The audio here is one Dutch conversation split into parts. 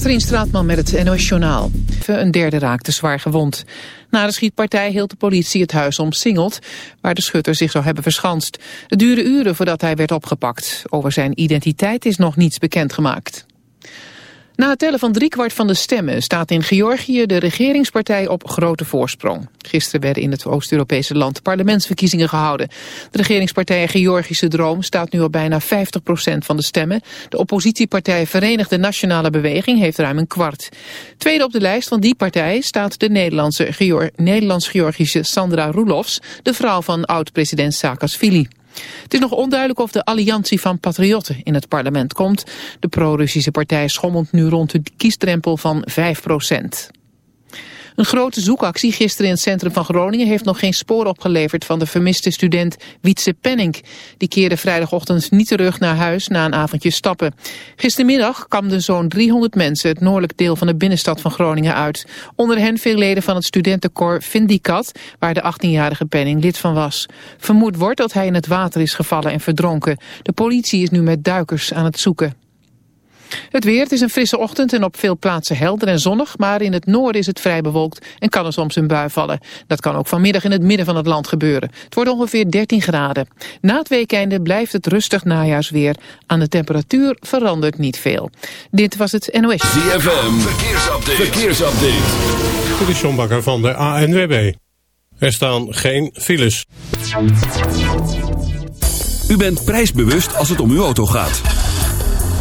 Katrien Straatman met het NOS Journaal. Een derde raakte zwaar gewond. Na de schietpartij hield de politie het huis omsingeld... waar de schutter zich zou hebben verschanst. Het duurde uren voordat hij werd opgepakt. Over zijn identiteit is nog niets bekendgemaakt. Na het tellen van driekwart van de stemmen staat in Georgië de regeringspartij op grote voorsprong. Gisteren werden in het Oost-Europese land parlementsverkiezingen gehouden. De regeringspartij Georgische Droom staat nu op bijna 50% van de stemmen. De oppositiepartij Verenigde Nationale Beweging heeft ruim een kwart. Tweede op de lijst van die partij staat de Nederlandse Nederlands-Georgische Sandra Roelofs, de vrouw van oud-president Saakashvili. Het is nog onduidelijk of de alliantie van patriotten in het parlement komt. De pro-Russische partij schommelt nu rond de kiesdrempel van 5 procent. Een grote zoekactie gisteren in het centrum van Groningen heeft nog geen spoor opgeleverd van de vermiste student Wietse Penning. Die keerde vrijdagochtend niet terug naar huis na een avondje stappen. Gistermiddag kamden zo'n 300 mensen het noordelijk deel van de binnenstad van Groningen uit. Onder hen veel leden van het studentencor Vindicat, waar de 18-jarige Penning lid van was. Vermoed wordt dat hij in het water is gevallen en verdronken. De politie is nu met duikers aan het zoeken. Het weer, het is een frisse ochtend en op veel plaatsen helder en zonnig, maar in het noorden is het vrij bewolkt en kan er soms een bui vallen. Dat kan ook vanmiddag in het midden van het land gebeuren. Het wordt ongeveer 13 graden. Na het weekende blijft het rustig najaarsweer. Aan de temperatuur verandert niet veel. Dit was het NOS. ZFM, verkeersupdate. verkeersupdate. Dit is John Bakker van de ANWB. Er staan geen files. U bent prijsbewust als het om uw auto gaat.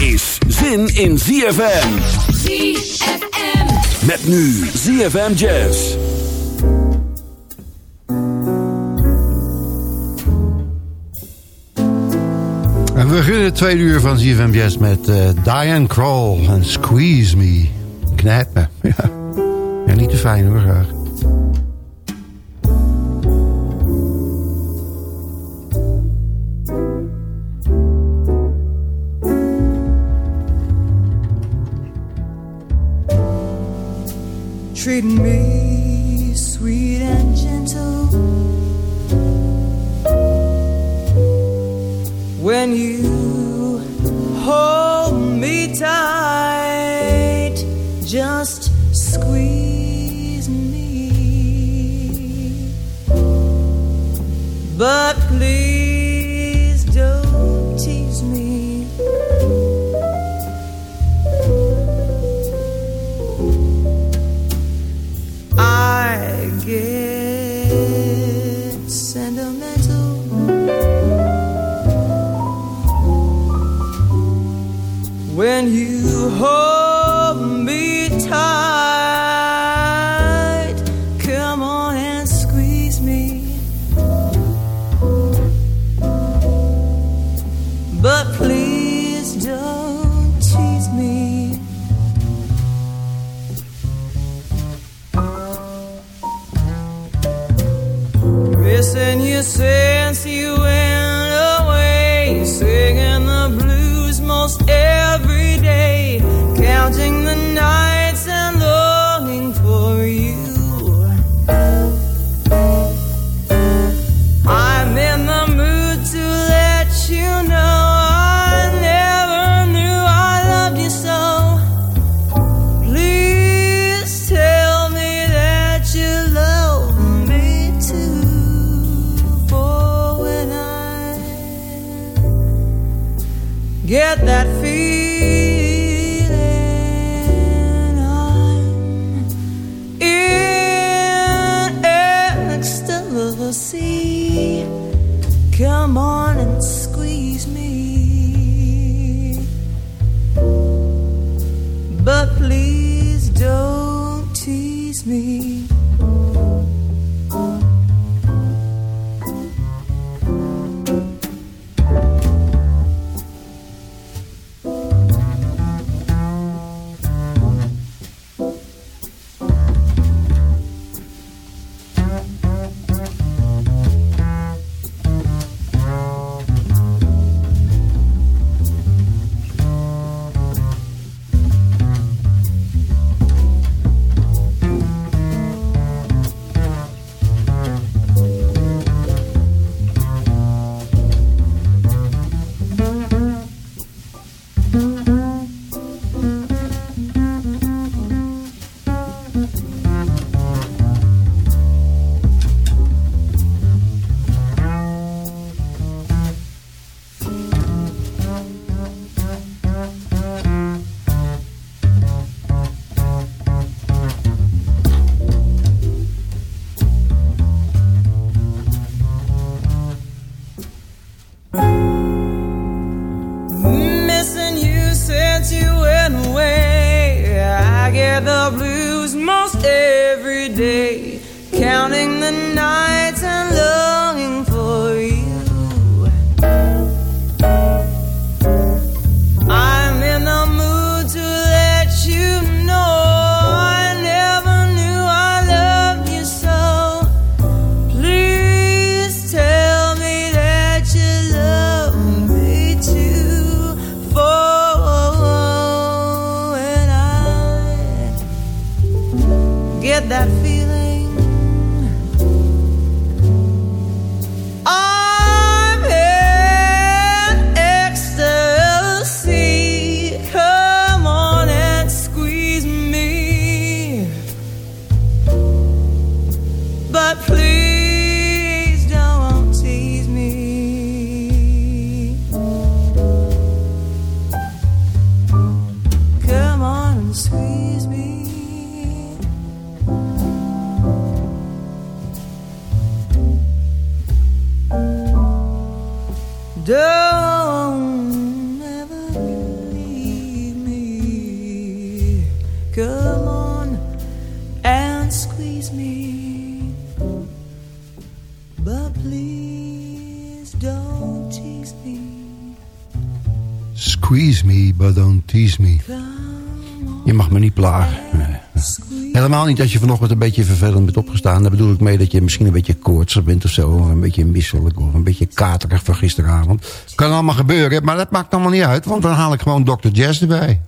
is zin in ZFM. ZFM. Met nu ZFM Jazz. En we beginnen het tweede uur van ZFM Jazz met eh, Diane Kroll en Squeeze Me. Knijp me. Ja. ja, niet te fijn hoor, graag. Treating me sweet and gentle. When you hold me tight just squeeze me. But please squeeze me me niet plagen. Helemaal niet als je vanochtend een beetje vervelend bent opgestaan. Daar bedoel ik mee dat je misschien een beetje koortsig bent of zo. Of een beetje misselijk of een beetje katerig van gisteravond. Kan allemaal gebeuren, maar dat maakt allemaal niet uit. Want dan haal ik gewoon Dr. Jazz erbij.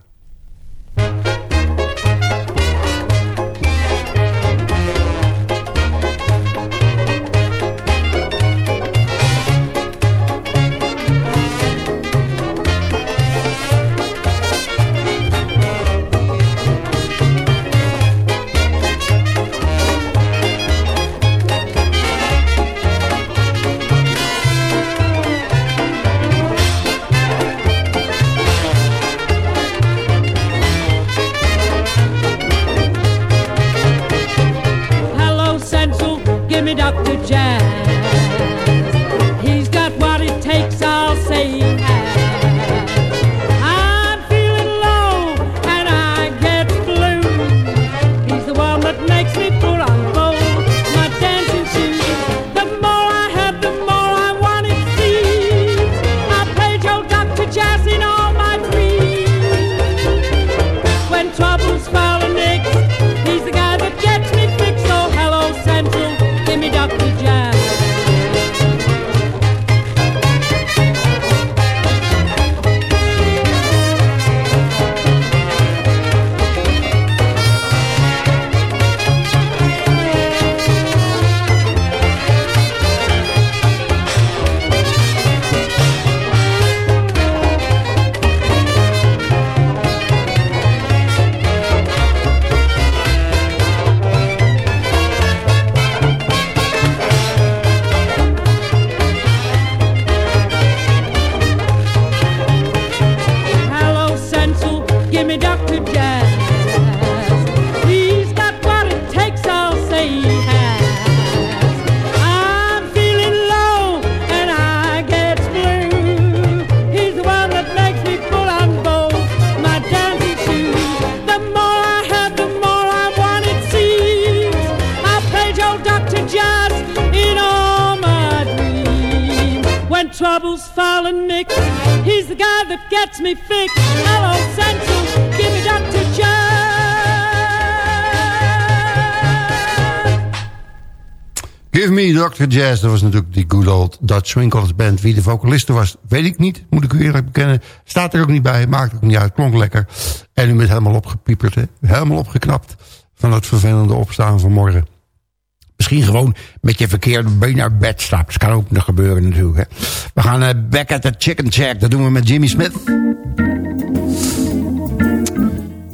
Jazz, dat was natuurlijk die good old Dutch College Band. Wie de vocaliste was, weet ik niet. Moet ik u eerlijk bekennen. Staat er ook niet bij, maakt ook niet uit. Klonk lekker. En u bent helemaal opgepieperd, hè? helemaal opgeknapt... van het vervelende opstaan van morgen. Misschien gewoon met je verkeerde been naar bed stapt. Kan ook nog gebeuren natuurlijk. Hè? We gaan uh, back at the chicken check. Dat doen we met Jimmy Smith.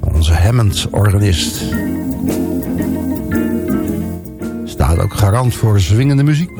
Onze Hammond-organist. Staat ook garant voor zwingende muziek.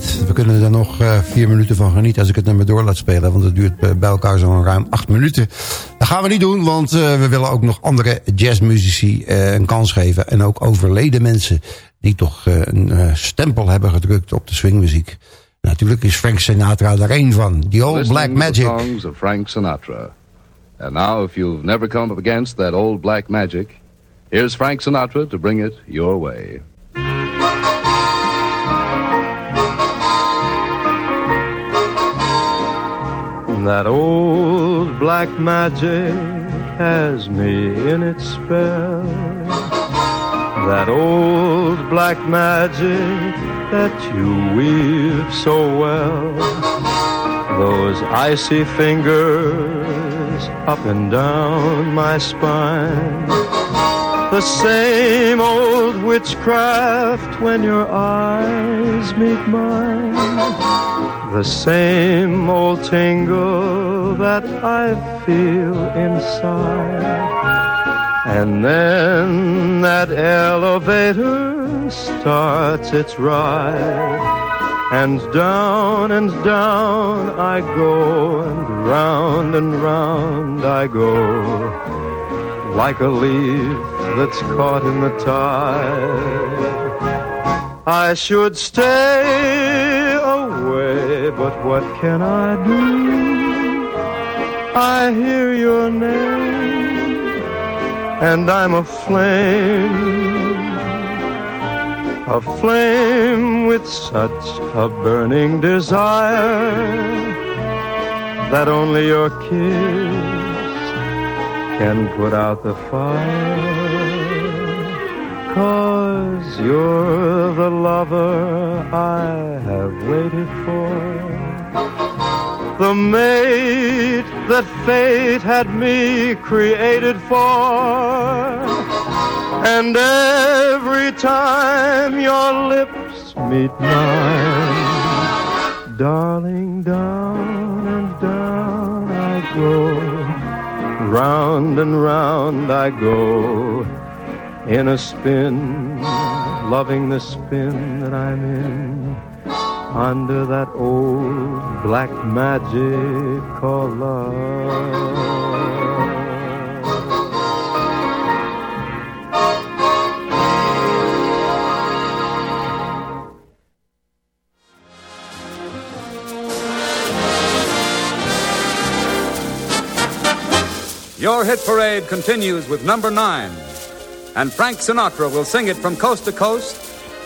We kunnen er nog eh, vier minuten van genieten als ik het nummer door laat spelen. Want het duurt eh, bij elkaar zo'n ruim acht minuten. Dat gaan we niet doen, want eh, we willen ook nog andere jazzmuzici een kans geven. En ook overleden mensen die toch een stempel hebben gedrukt op de swingmuziek. Natuurlijk is Frank Sinatra daar één van. The Old Black Magic. The songs of Frank Sinatra. And now if you've never come up against that old black magic... here's Frank Sinatra to bring it your way. That old black magic has me in its spell. That old black magic that you weave so well. Those icy fingers up and down my spine. The same old witchcraft when your eyes meet mine the same old tingle that I feel inside. And then that elevator starts its ride. And down and down I go, and round and round I go, like a leaf that's caught in the tide. I should stay away, but what can I do? I hear your name, and I'm aflame, a flame with such a burning desire that only your kiss can put out the fire. Cause you're the lover I have waited for. The mate that fate had me created for. And every time your lips meet mine, darling, down and down I go. Round and round I go in a spin, loving the spin that I'm in, under that old black magic called love. Your hit parade continues with number nine and Frank Sinatra will sing it from coast to coast.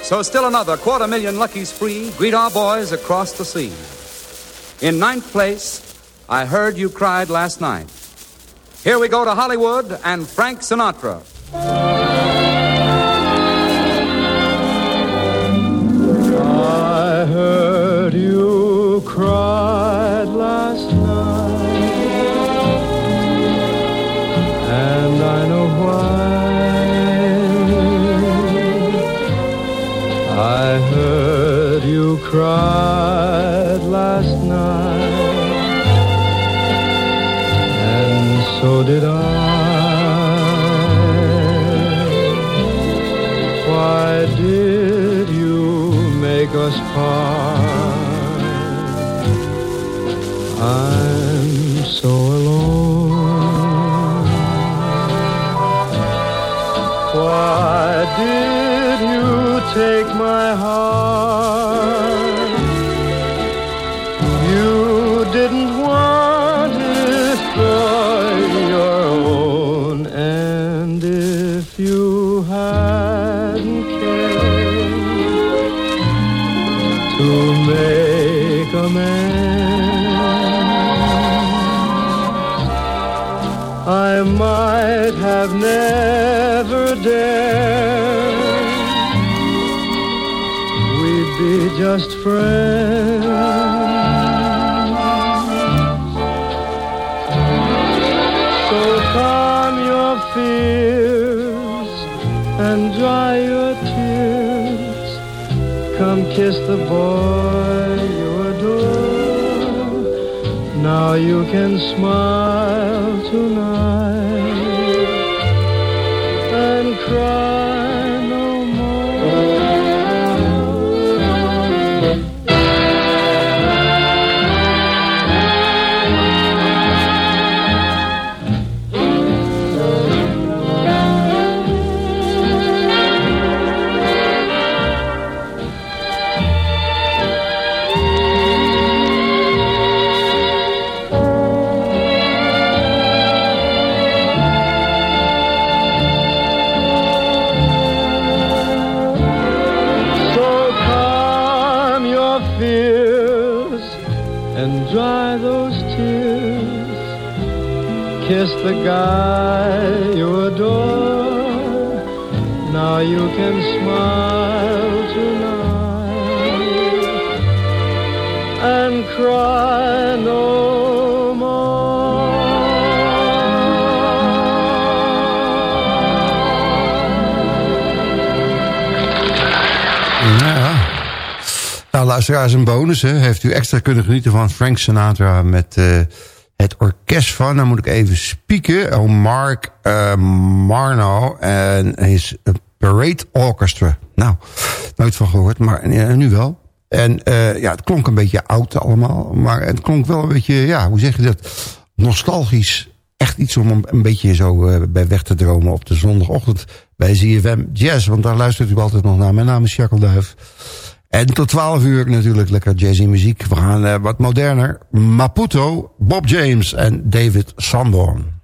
So still another quarter million luckies free greet our boys across the sea. In ninth place, I heard you cried last night. Here we go to Hollywood and Frank Sinatra. I heard you cried last night, and so did I. Why did you make us part? I'm so alone. Why did you take my heart? Have never dared. We'd be just friends. So calm your fears and dry your tears. Come kiss the boy you adore. Now you can smile tonight luisteraars, een bonus. Hè. Heeft u extra kunnen genieten van Frank Sinatra met eh, het orkest van... Dan moet ik even spieken. Oh, Mark uh, Marno en his Parade Orchestra. Nou, nooit van gehoord, maar nu wel. En ja, het klonk een beetje oud allemaal. Maar het klonk wel een beetje, ja, hoe zeg je dat? Nostalgisch. Echt iets om een beetje zo bij weg te dromen op de zondagochtend bij ZFM Jazz. Want daar luistert u altijd nog naar. Mijn naam is Jacques Duif. En tot 12 uur natuurlijk lekker jazzy muziek. We gaan uh, wat moderner. Maputo, Bob James en David Sanborn.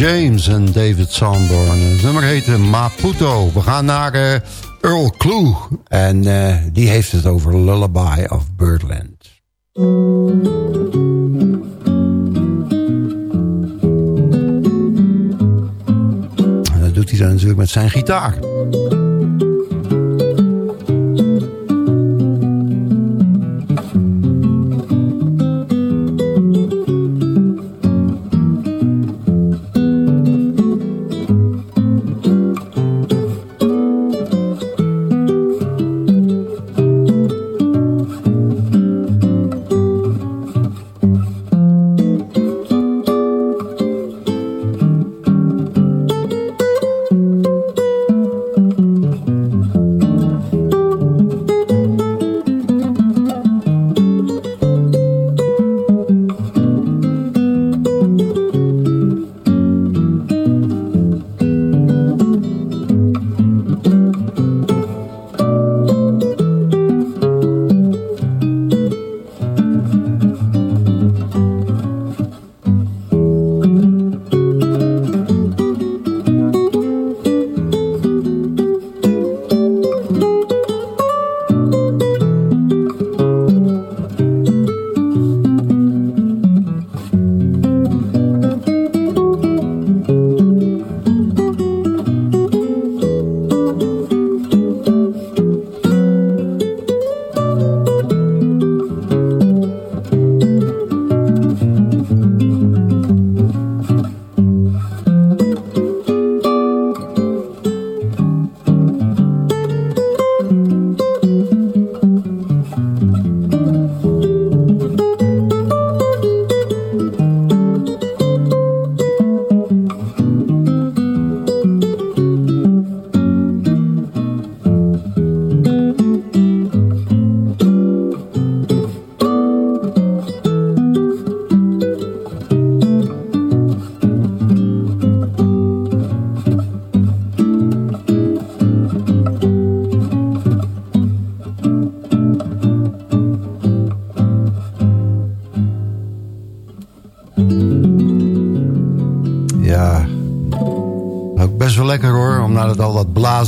James en David Sanborn. Het nummer heet Maputo. We gaan naar uh, Earl Clue. En uh, die heeft het over Lullaby of Birdland. En dat doet hij dan natuurlijk met zijn gitaar.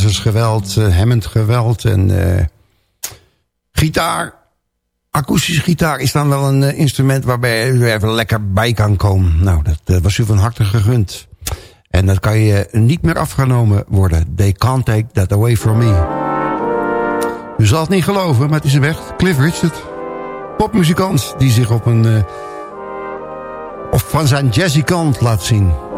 Blazersgeweld, uh, hemmend geweld en uh, gitaar. Akoestische gitaar is dan wel een uh, instrument waarbij u even lekker bij kan komen. Nou, dat was u van harte gegund. En dat kan je niet meer afgenomen worden. They can't take that away from me. U zal het niet geloven, maar het is weg. Cliff Richard, popmuzikant die zich op een... of van zijn jazzy kant laat zien.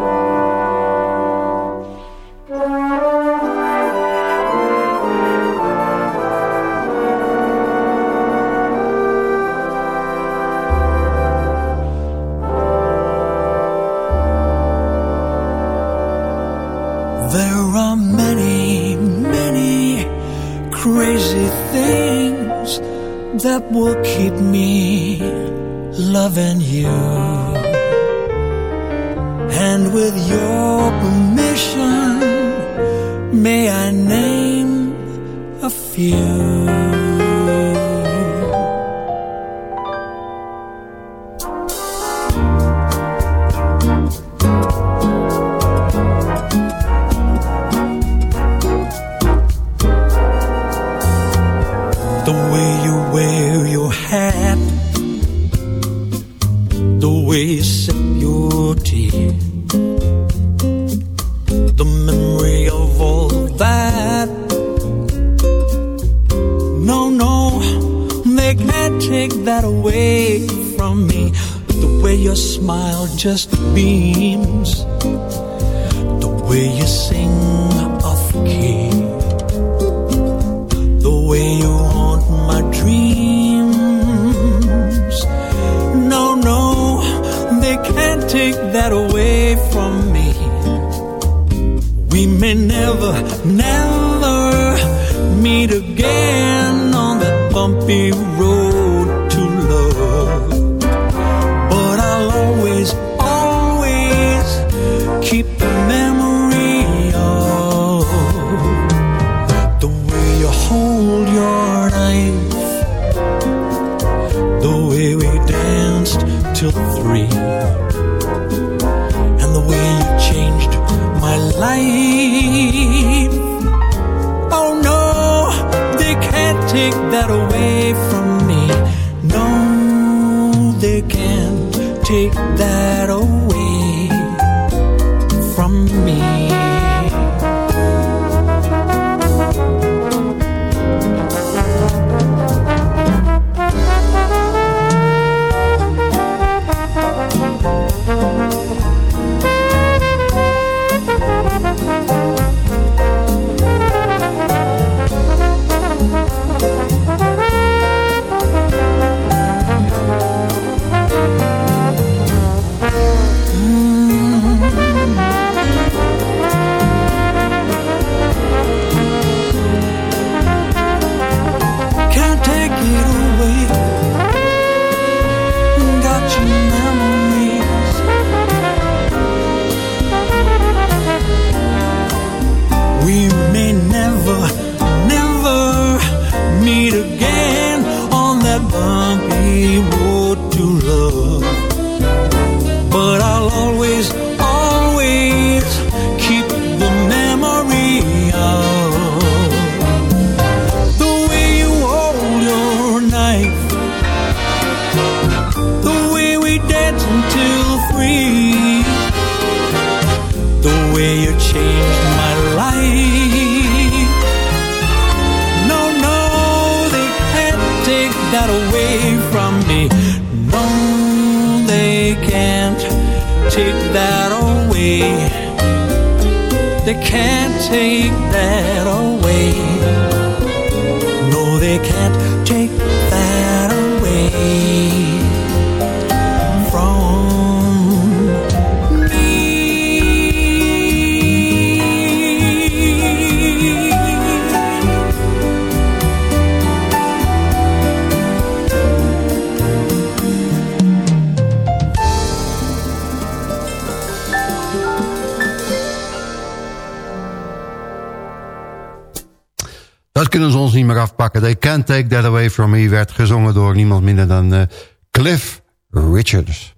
Take that away from me werd gezongen door niemand minder dan eh, Cliff Richards.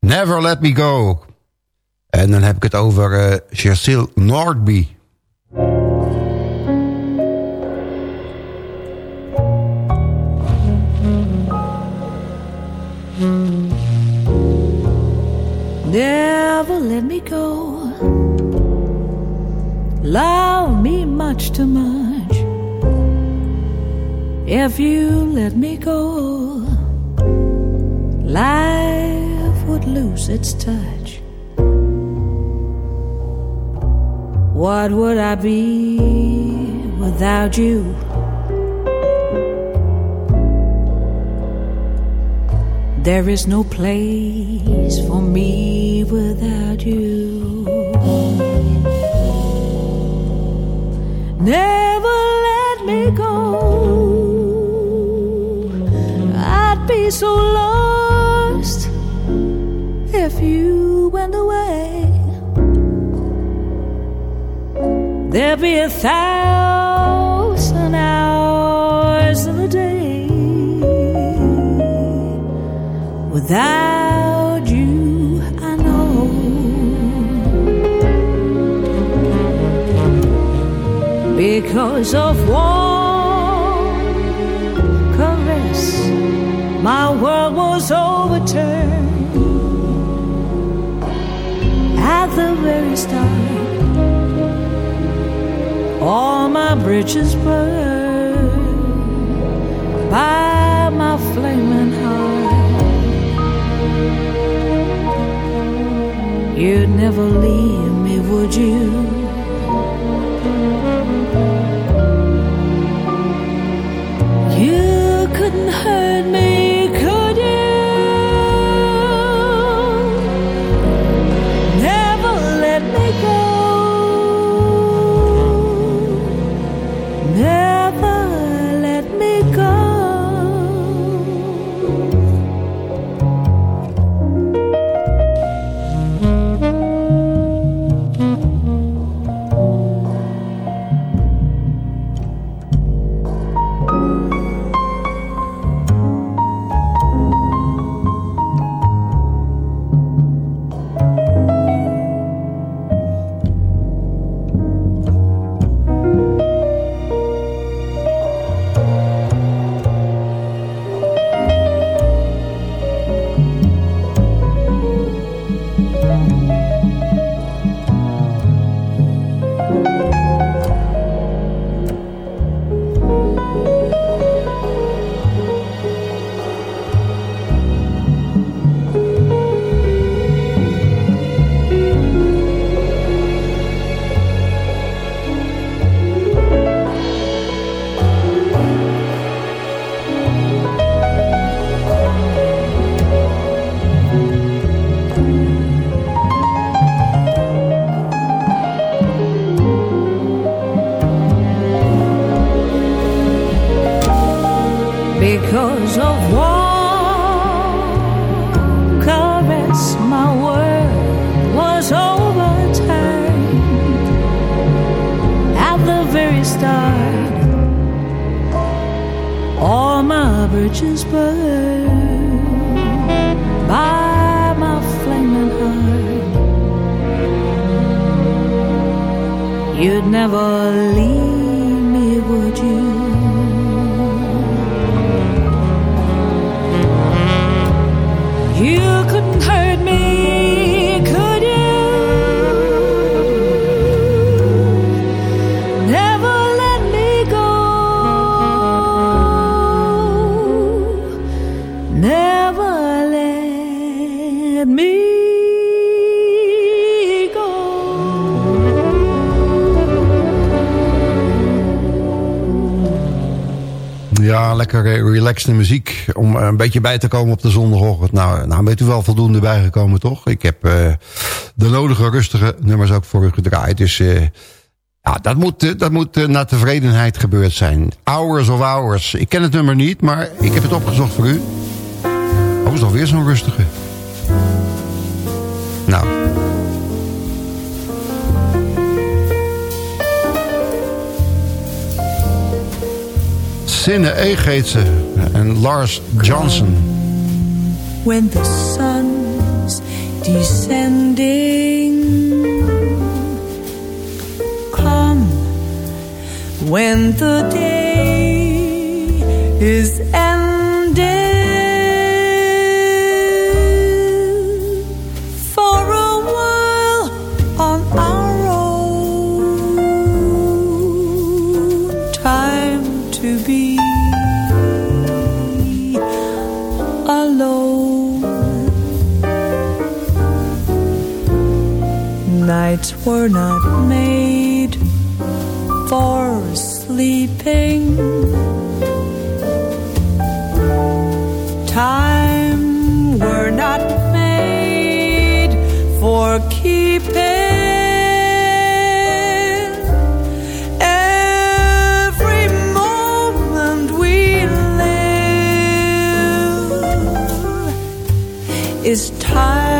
Never let me go. En dan heb ik het over eh Cecile Nordby. Never let me go. Love me much too much. If you let me go, life would lose its touch. What would I be without you? There is no place for me without you. Never let me go. Be so lost if you went away. There'd be a thousand hours in a day without you. I know. Because of one my world was overturned at the very start. All my bridges burned by my flaming heart. You'd never leave me, would you? You'd never leave Ja, lekker eh, relaxte muziek. Om eh, een beetje bij te komen op de zondagochtend. Nou, nou bent u wel voldoende bijgekomen, toch? Ik heb eh, de nodige rustige nummers ook voor u gedraaid. Dus eh, ja, dat moet, eh, dat moet eh, naar tevredenheid gebeurd zijn. Hours of Hours. Ik ken het nummer niet, maar ik heb het opgezocht voor u. Oh, is alweer zo'n rustige. Nou. Sinne ze. En Lars Johnson. when the sun's descending. Come when the day is. Were not made for sleeping. Time were not made for keeping. Every moment we live is time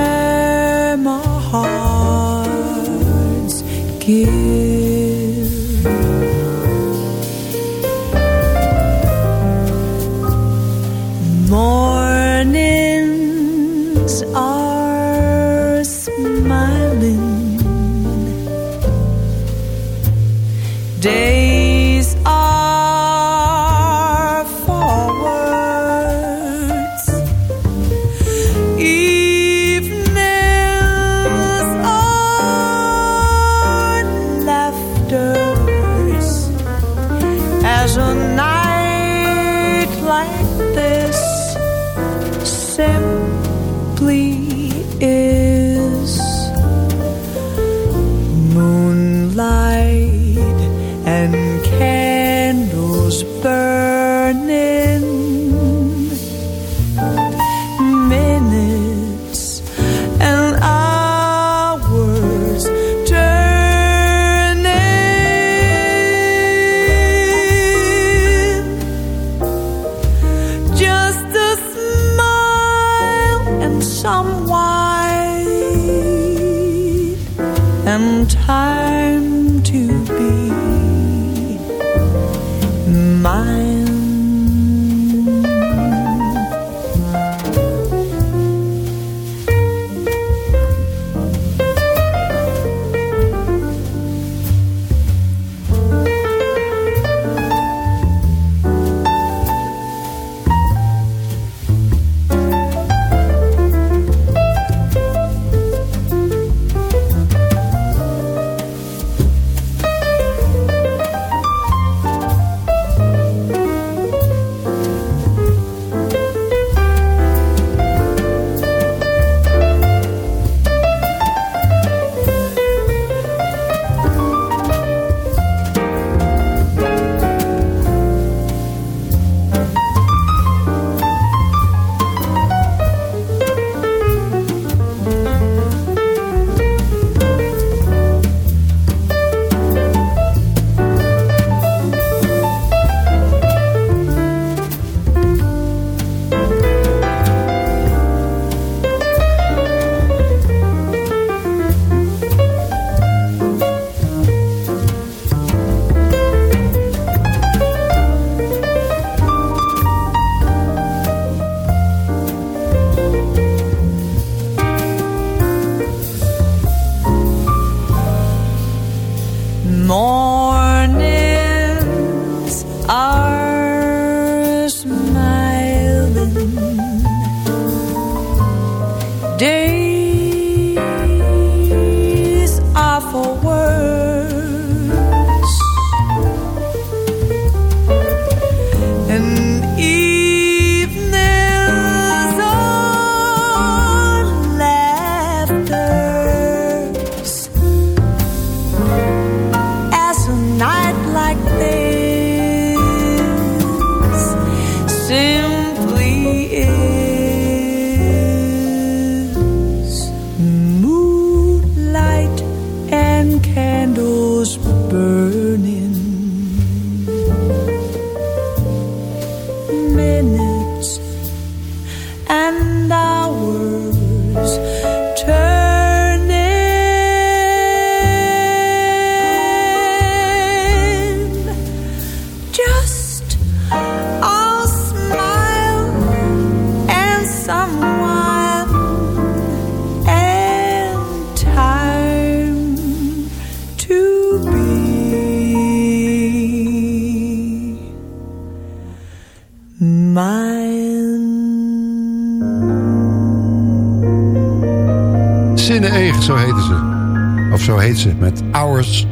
Zo heten ze. Of zo heet ze, met Hours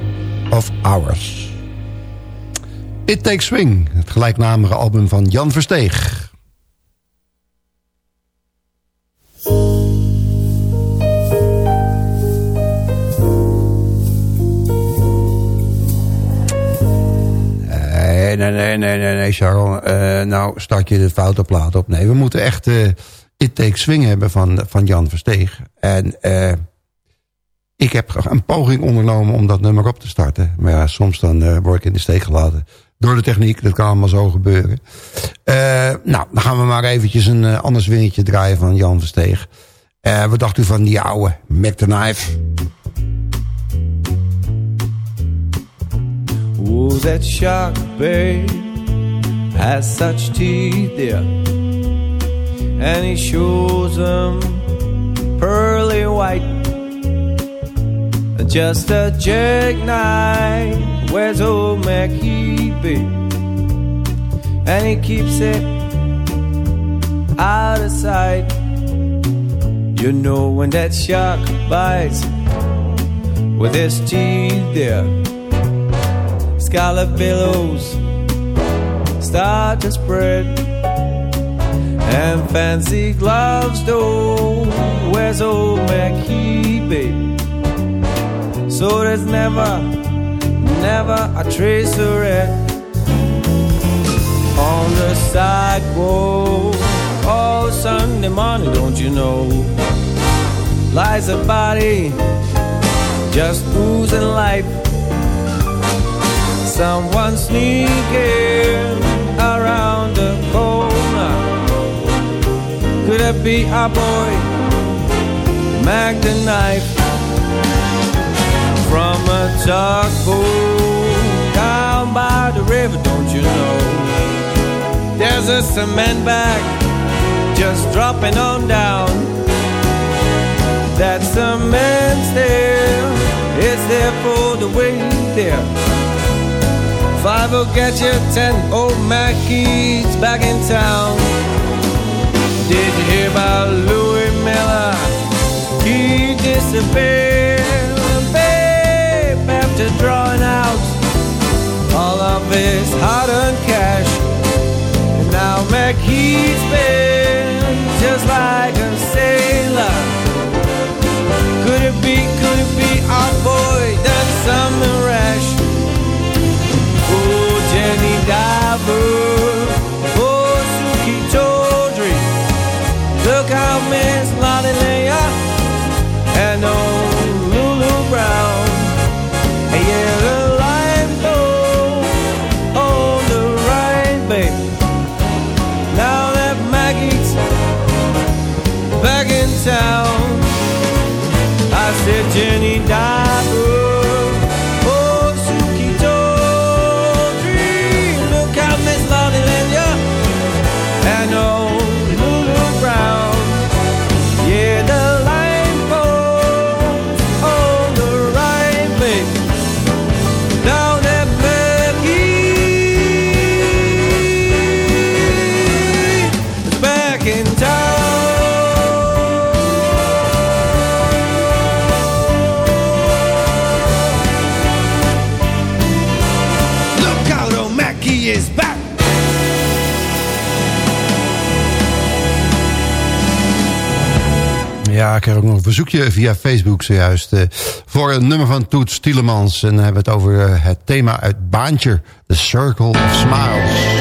of Hours. It Takes Swing, het gelijknamige album van Jan Versteeg. Nee, nee, nee, nee, nee, Charles. Eh, nou start je de foute plaat op. Nee, we moeten echt eh It Takes Swing hebben van, van Jan Versteeg. En eh, ik heb een poging ondernomen om dat nummer op te starten. Maar ja, soms dan eh, word ik in de steek gelaten. Door de techniek, dat kan allemaal zo gebeuren. Eh, nou, dan gaan we maar eventjes een eh, ander swingetje draaien van Jan Versteeg. Wat dacht u van die oude Mac the Knife? Oh, that shark, has such teeth there. And he shows them Just a jackknife, where's old Mackie, babe? And he keeps it out of sight. You know when that shark bites with his teeth there scarlet billows start to spread and fancy gloves though where's old Mackie babe so there's never never a trace of red on the sidewalk oh Sunday morning don't you know lies a body just oozing life someone sneaking around the corner. Could it be our boy, Mac the knife? A tugboat down by the river, don't you know? There's a cement bag just dropping on down. That cement still is there for the way there. Five will get you ten old Mackey's back in town. Did you hear about Louis Miller? He disappeared, after drawing out all of his hard-earned cash. And now Mackey's been just like a sailor. Could it be, could it be our boy done something rash? verzoekje via Facebook zojuist... Eh, voor een nummer van Toets Tielemans. En dan hebben we het over eh, het thema uit Baantje. The Circle of Smiles.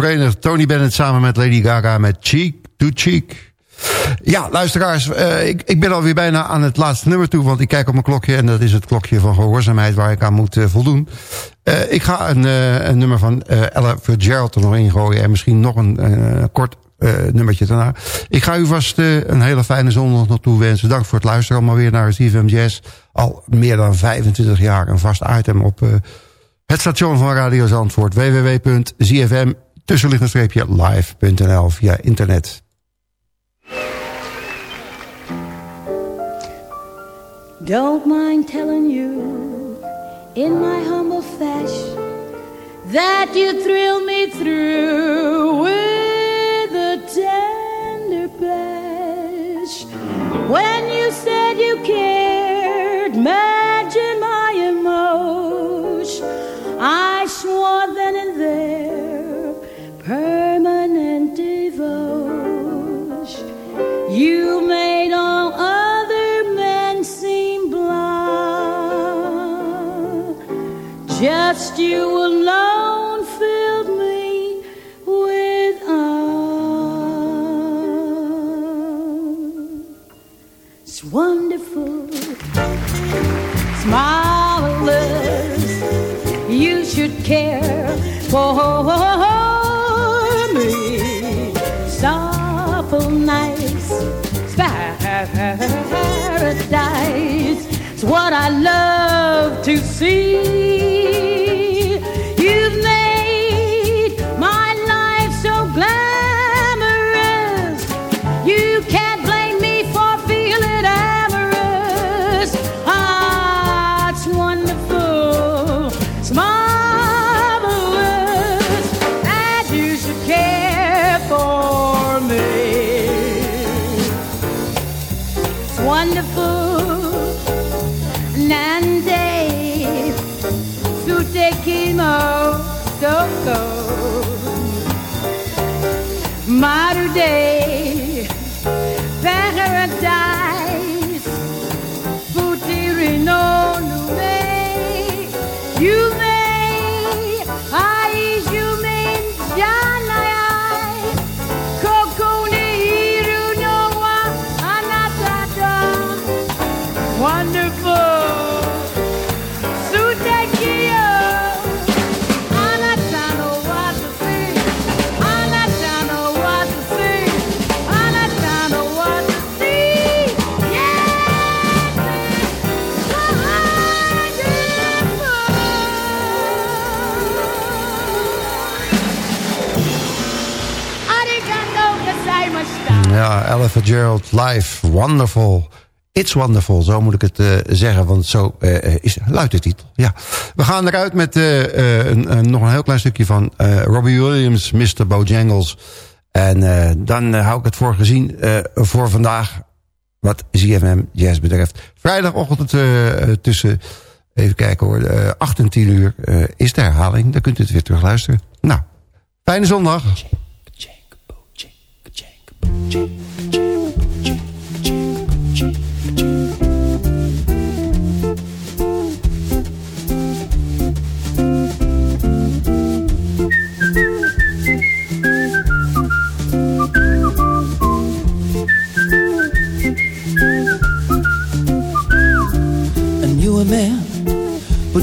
Verenigd. Tony Bennett samen met Lady Gaga met Cheek to Cheek. Ja, luisteraars, uh, ik, ik ben alweer bijna aan het laatste nummer toe... want ik kijk op mijn klokje en dat is het klokje van gehoorzaamheid... waar ik aan moet uh, voldoen. Uh, ik ga een, een nummer van Ella Fitzgerald er nog in gooien... en misschien nog een kort nummertje daarna. Ik ga u vast een hele fijne zondag naartoe wensen. Dank voor het luisteren allemaal weer naar CFM Jazz. Al meer dan 25 jaar een vast item op het station van Radio Zandvoort. www.zfm live.nl via internet. Don't mind telling you in my humble fashion that you thrill me through with a tender bash. When you said you cared, It's what I love to see. Fitzgerald live, wonderful. It's wonderful, zo moet ik het uh, zeggen, want zo uh, is, luidt de titel. Ja. We gaan eruit met uh, een, nog een heel klein stukje van Robbie Williams, Mr. Bojangles. En dan hou ik het voor gezien voor vandaag, wat ZFM Jazz betreft. Vrijdagochtend tussen, even kijken hoor, 8 en 10 uur is de herhaling. Dan kunt u het weer terug luisteren. Nou, fijne zondag.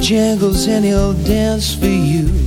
jingles and he'll dance for you.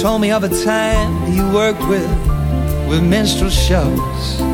Told me of a time he worked with with minstrel shows.